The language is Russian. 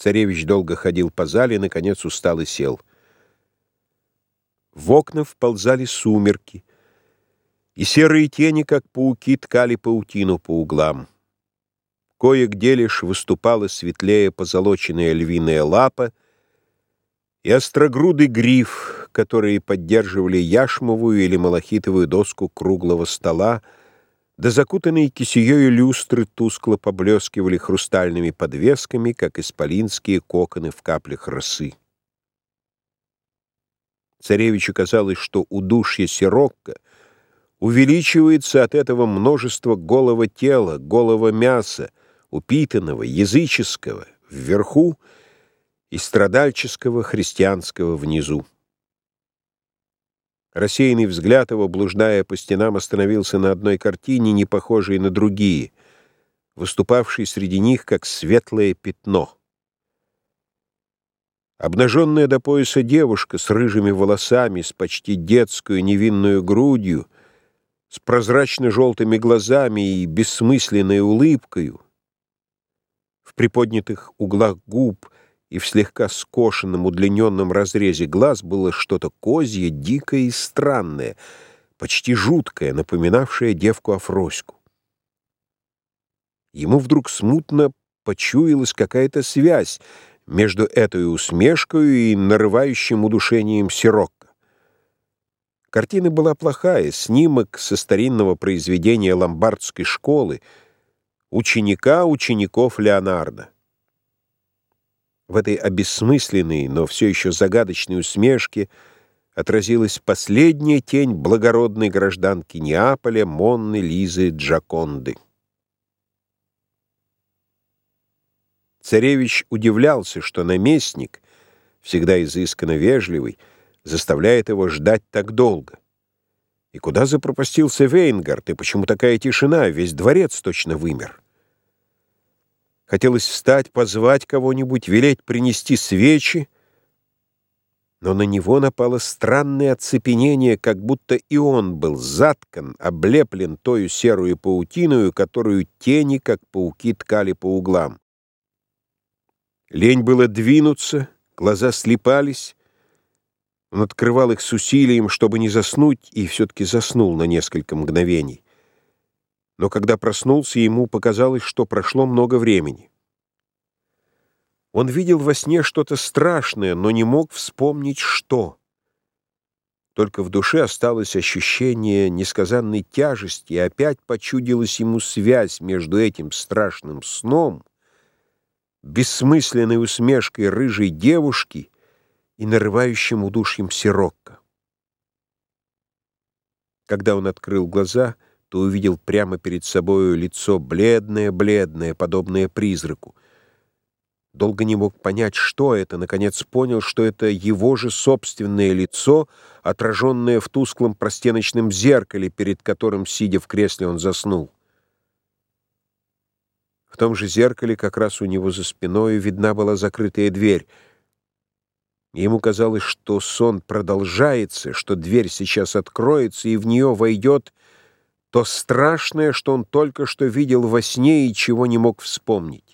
Царевич долго ходил по зале, наконец устал и сел. В окна вползали сумерки, и серые тени, как пауки, ткали паутину по углам. Кое-где лишь выступала светлее позолоченная львиная лапа и острогрудый гриф, которые поддерживали яшмовую или малахитовую доску круглого стола, да закутанные кисеей люстры тускло поблескивали хрустальными подвесками, как исполинские коконы в каплях росы. Царевичу казалось, что удушье сирокко увеличивается от этого множества голого тела, голого мяса, упитанного, языческого, вверху и страдальческого христианского внизу. Рассеянный взгляд его, блуждая по стенам, остановился на одной картине, не похожей на другие, выступавшей среди них как светлое пятно. Обнаженная до пояса девушка с рыжими волосами, с почти детскую невинную грудью, с прозрачно-желтыми глазами и бессмысленной улыбкою, в приподнятых углах губ — и в слегка скошенном удлиненном разрезе глаз было что-то козье, дикое и странное, почти жуткое, напоминавшее девку Афроську. Ему вдруг смутно почуялась какая-то связь между этой усмешкой и нарывающим удушением сирокко. Картина была плохая, снимок со старинного произведения ломбардской школы, ученика учеников Леонардо. В этой обессмысленной, но все еще загадочной усмешке отразилась последняя тень благородной гражданки Неаполя Монны Лизы Джаконды. Царевич удивлялся, что наместник, всегда изысканно вежливый, заставляет его ждать так долго. И куда запропастился Вейнгард, и почему такая тишина, весь дворец точно вымер? Хотелось встать, позвать кого-нибудь, велеть принести свечи, но на него напало странное оцепенение, как будто и он был заткан, облеплен тою серую паутиною, которую тени, как пауки, ткали по углам. Лень было двинуться, глаза слепались, он открывал их с усилием, чтобы не заснуть, и все-таки заснул на несколько мгновений но когда проснулся, ему показалось, что прошло много времени. Он видел во сне что-то страшное, но не мог вспомнить, что. Только в душе осталось ощущение несказанной тяжести, и опять почудилась ему связь между этим страшным сном, бессмысленной усмешкой рыжей девушки и нарывающим удушьем сирокко. Когда он открыл глаза — то увидел прямо перед собою лицо бледное-бледное, подобное призраку. Долго не мог понять, что это, наконец понял, что это его же собственное лицо, отраженное в тусклом простеночном зеркале, перед которым, сидя в кресле, он заснул. В том же зеркале, как раз у него за спиной, видна была закрытая дверь. Ему казалось, что сон продолжается, что дверь сейчас откроется, и в нее войдет то страшное, что он только что видел во сне и чего не мог вспомнить.